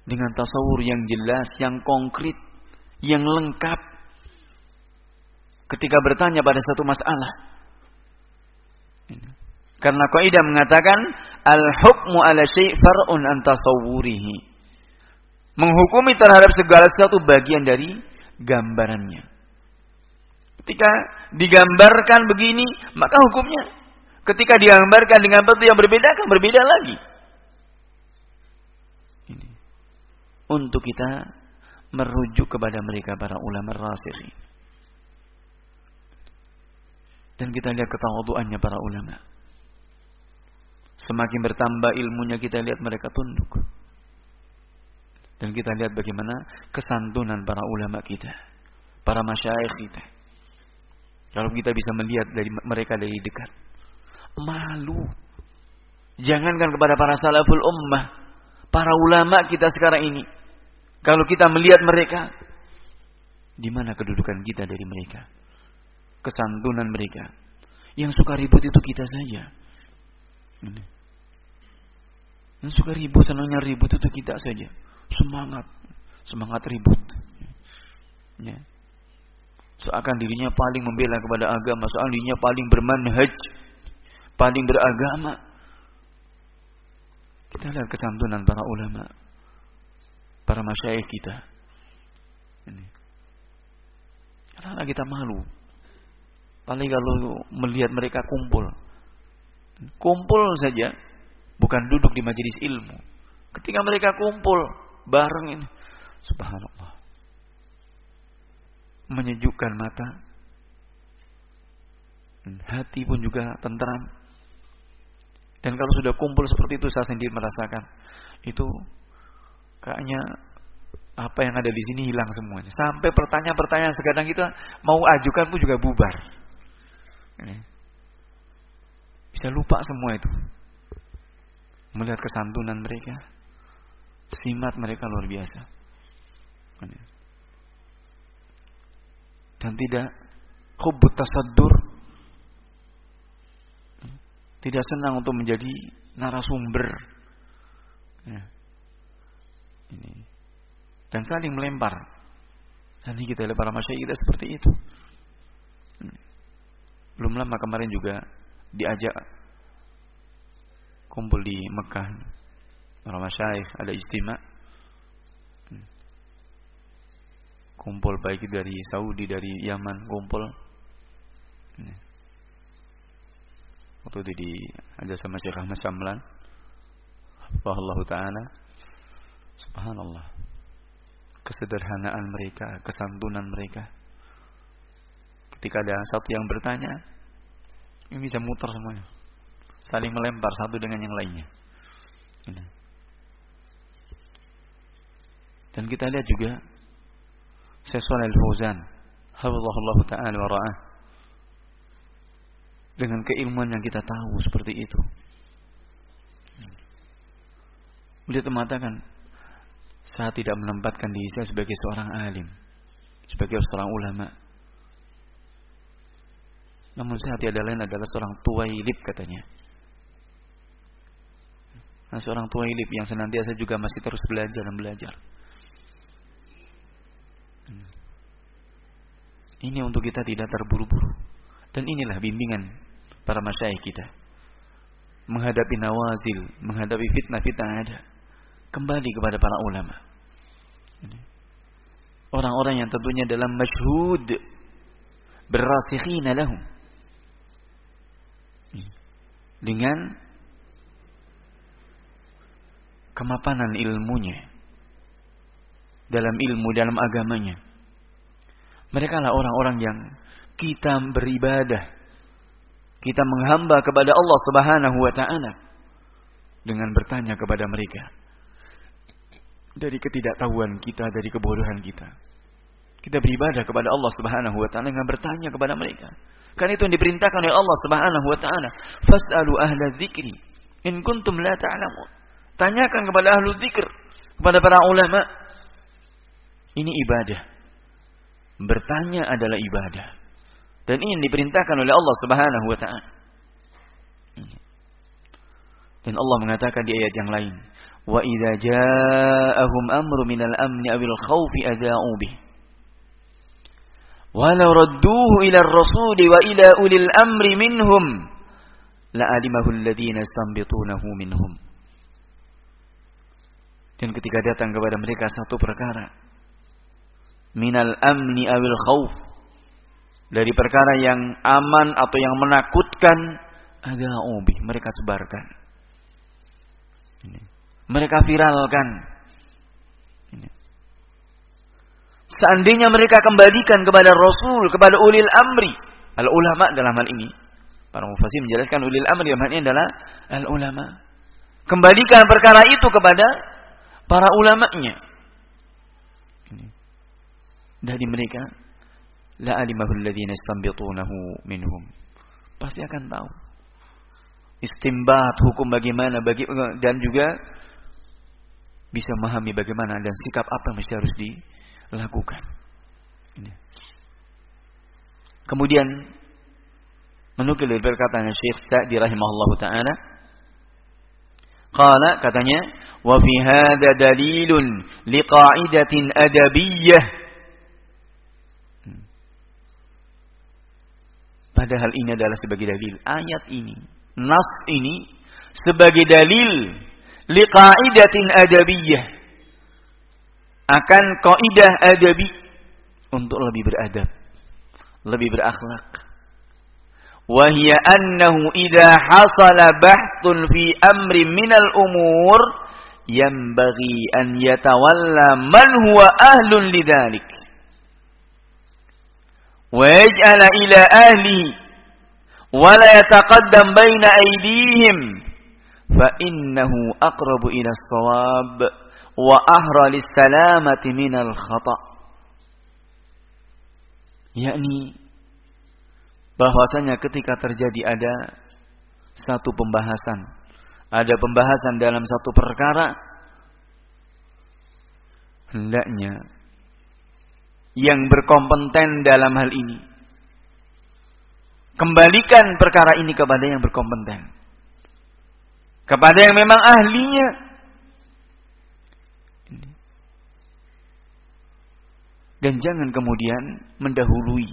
Dengan tasawur yang jelas, yang konkret, yang lengkap. Ketika bertanya pada satu masalah. Karena kaidah mengatakan al-hukmu ala syai' far'un an. Menghukumi terhadap segala sesuatu bagian dari gambarannya. Ketika digambarkan begini, maka hukumnya. Ketika digambarkan dengan bentuk yang berbeda, akan berbeda lagi. Ini. Untuk kita merujuk kepada mereka para ulama rasikhin. Dan kita lihat ketawaduannya para ulama. Semakin bertambah ilmunya kita lihat mereka tunduk. Dan kita lihat bagaimana kesantunan para ulama kita. Para masyayikh kita. Kalau kita bisa melihat dari mereka dari dekat. Malu. Jangankan kepada para salaful ummah. Para ulama kita sekarang ini. Kalau kita melihat mereka. Di mana kedudukan kita dari mereka. Kesantunan mereka. Yang suka ribut itu kita saja. Ini. Yang suka ribut, senangnya ribut itu kita saja. Semangat, semangat ribut. Ya. Seakan dirinya paling membela kepada agama, seakan dirinya paling bermanhaj, paling beragama. Kita lihat kesantunan para ulama, para masyayikh kita. Ini. Karena kita malu. Paling kalau melihat mereka kumpul. Kumpul saja bukan duduk di majelis ilmu. Ketika mereka kumpul bareng ini, subhanallah. Menyejukkan mata. Hati pun juga tentram. Dan kalau sudah kumpul seperti itu saya sendiri merasakan itu kayaknya apa yang ada di sini hilang semuanya. Sampai pertanyaan-pertanyaan sekarang kita mau ajukan pun juga bubar. Bisa lupa semua itu melihat kesantunan mereka, simat mereka luar biasa. Dan tidak hubut tasaddur tidak senang untuk menjadi narasumber. Ya. Ini. Dan saling melempar. Dan kita lihat para masyarakat kita seperti itu. Belum lama kemarin juga diajak kumpul di Mekah para masyaikh ada istimewa kumpul baik dari Saudi dari Yaman kumpul. Waktu itu di aja sama Syekh Ahmad Samlan. Allah Ta'ala. Subhanallah. Kesederhanaan mereka kesantunan mereka. Ketika ada satu yang bertanya ini bisa muter semuanya. Saling melempar satu dengan yang lainnya. Dan kita lihat juga Syekh Al-Fauzan, hafizahullah taala wa ra'ah. Dengan keilmuan yang kita tahu seperti itu. Beliau mengatakan, saya tidak menempatkan diri saya sebagai seorang alim, sebagai seorang ulama. Namun saya tiada lain adalah seorang tuailib katanya. Nah, seorang tua hidup yang senantiasa juga masih terus belajar dan belajar. Ini untuk kita tidak terburu-buru. Dan inilah bimbingan para masyayikh kita. Menghadapi nawazil, menghadapi fitnah-fitnah ada. Kembali kepada para ulama. Orang-orang yang tentunya dalam masyhud berrasikhina lahum. Dengan kemapanan ilmunya dalam ilmu dalam agamanya. Mereka lah orang-orang yang kita beribadah, kita menghamba kepada Allah Subhanahu wa taala dengan bertanya kepada mereka dari ketidaktahuan kita, dari kebodohan kita. Kita beribadah kepada Allah Subhanahu wa taala dengan bertanya kepada mereka. Karena itu yang diperintahkan oleh Allah Subhanahu wa taala, "Fas'alu ahla dzikri In kuntum la ta'lamun. Tanyakan kepada ahlu dzikir, kepada para ulama. Ini ibadah. Bertanya adalah ibadah. Dan ini diperintahkan oleh Allah Subhanahu wa taala. Dan Allah mengatakan di ayat yang lain, "Wa idza ja'ahum amru minal amni awil khawfi adza'u bih." Walau radduhu ila ar-rasul wa ila ulil amri minhum la'alimahu alladhina istanbitunahu minhum. Dan ketika datang kepada mereka satu perkara minal amni awil khawf. Dari perkara yang aman atau yang menakutkan ada ubi mereka sebarkan. Mereka viralkan. Seandainya mereka kembalikan kepada Rasul kepada ulil amri. Al ulama dalam hal ini. Para mufasir menjelaskan ulil amri dalam hal ini adalah al ulama. Kembalikan perkara itu kepada para ulamanya dari mereka la alimahu alladhina istanbitunahu minhum. Pasti akan tahu. Istimbat hukum bagaimana bagi dan juga bisa memahami bagaimana dan sikap apa yang mesti harus dilakukan. Ini. Kemudian menukil dari perkataan Syekh Sa'di rahimahullahu taala qala katanya wa fi hadha dalilun liqa'idatin adabiyyah Padahal ini adalah sebagai dalil. Ayat ini, nas ini sebagai dalil liqaidatin adabiyah akan kaidah adabi untuk lebih beradab, lebih berakhlak. Wahia annahu idza hasala bahtun fi amri minal umur yanbaghi an yatawalla man huwa ahlun lidzalik ويجعل إلى أهله ولا يتقدم بين أيديهم فإنه أقرب إلى الصواب وأهرى للسلامة من الخطأ yakni bahwasanya ketika terjadi ada satu pembahasan ada pembahasan dalam satu perkara hendaknya yang berkompeten dalam hal ini. Kembalikan perkara ini kepada yang berkompeten. Kepada yang memang ahlinya. Dan jangan kemudian mendahului.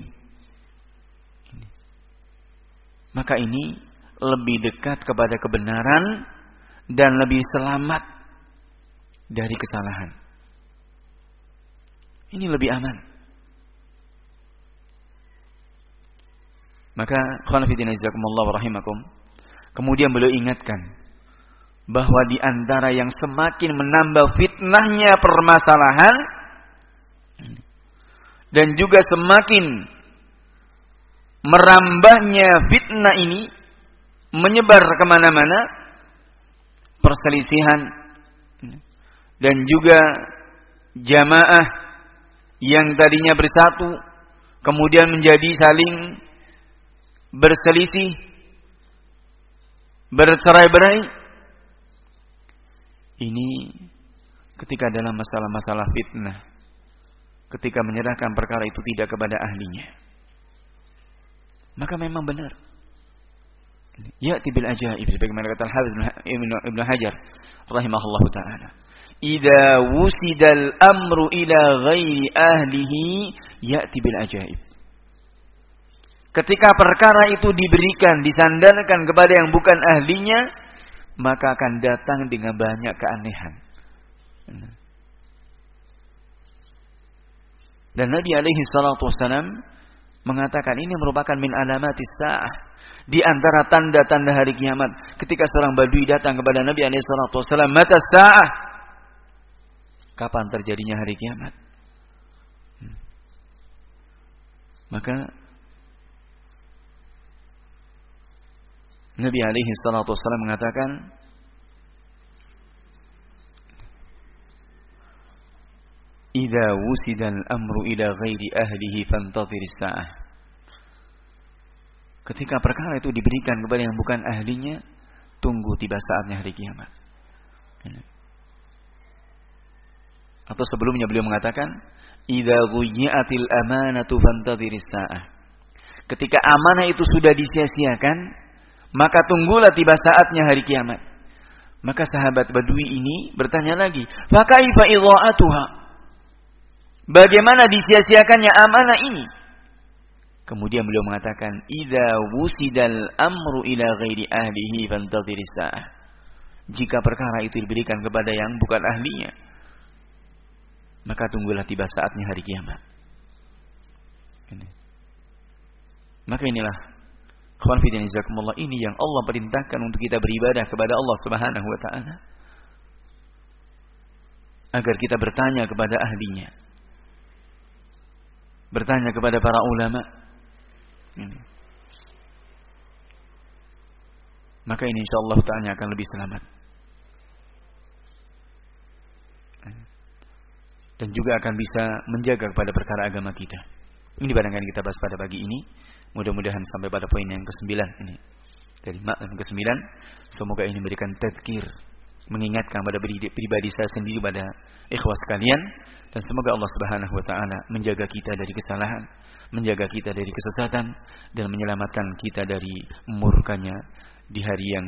Maka ini lebih dekat kepada kebenaran dan lebih selamat dari kesalahan. Ini lebih aman. Maka khonafidina jazakumullah rahimakum. Kemudian beliau ingatkan bahwa di antara yang semakin menambah fitnahnya permasalahan dan juga semakin merambahnya fitnah ini menyebar ke mana-mana perselisihan dan juga jamaah yang tadinya bersatu kemudian menjadi saling berselisih, bercerai-berai. Ini ketika dalam masalah-masalah fitnah, ketika menyerahkan perkara itu tidak kepada ahlinya. Maka memang benar. Ya tibil ajaib sebagaimana kata Al-Hafiz Ibnu Hajar rahimahullah taala. Idza wusidal amru ila ghairi ahlihi ya'ti bil ajaib. Ketika perkara itu diberikan, disandarkan kepada yang bukan ahlinya, maka akan datang dengan banyak keanehan. Dan Nabi alaihi salatu wasalam mengatakan ini merupakan min alamatis sa'ah. Di antara tanda-tanda hari kiamat. Ketika seorang badui datang kepada Nabi alaihi salatu wasalam, mata sa'ah. Kapan terjadinya hari kiamat? Hmm. Maka Nabi alaihi salatu wasallam mengatakan Idza wusida al-amru ila ghairi ahlihi fantadhir sa'ah Ketika perkara itu diberikan kepada yang bukan ahlinya, Tunggu tiba saatnya hari kiamat. Atau sebelumnya beliau mengatakan, "Idza ghuyyatil amanatu fantadhiris sa'ah." Ketika amanah itu sudah disia-siakan, maka tunggulah tiba saatnya hari kiamat. Maka sahabat Badui ini bertanya lagi, "Fakaifa idha'atuha?" Bagaimana disia-siakannya amanah ini? Kemudian beliau mengatakan, "Idza wusidal amru ila ghairi ahlihi fantadhiris sa'ah." Jika perkara itu diberikan kepada yang bukan ahlinya, maka tunggulah tiba saatnya hari kiamat. Maka inilah ini yang Allah perintahkan untuk kita beribadah kepada Allah Subhanahu wa taala. Agar kita bertanya kepada ahlinya. Bertanya kepada para ulama ini. Maka ini insya Allah ta'ala akan lebih selamat. Dan juga akan bisa menjaga kepada perkara agama kita. Ini barangkali kita bahas pada pagi ini. Mudah-mudahan sampai pada poin yang ke-9 ini. Dari makna yang ke-9, semoga ini memberikan tadkir, mengingatkan pada pribadi saya sendiri pada ikhwas kalian dan semoga Allah Subhanahu wa taala menjaga kita dari kesalahan menjaga kita dari kesesatan dan menyelamatkan kita dari murkanya di hari yang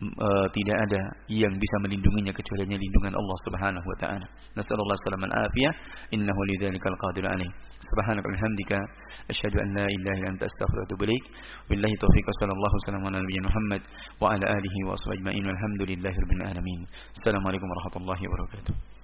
uh, tidak ada yang bisa melindunginya kecuali hanya lindungan Allah Subhanahu wa taala. Nasallallahu salaman afiyah innahu lidzalikal qadir alaih. Subhanaka bihamdika asyhadu an la ilaha illa anta astaghfiruka wa atubu ilaik. Billahi taufiq sallallahu alaihi ala nabiyina Muhammad wa ala alihi wa ashabihi ajma'in walhamdulillahi rabbil alamin. Assalamualaikum warahmatullahi wabarakatuh.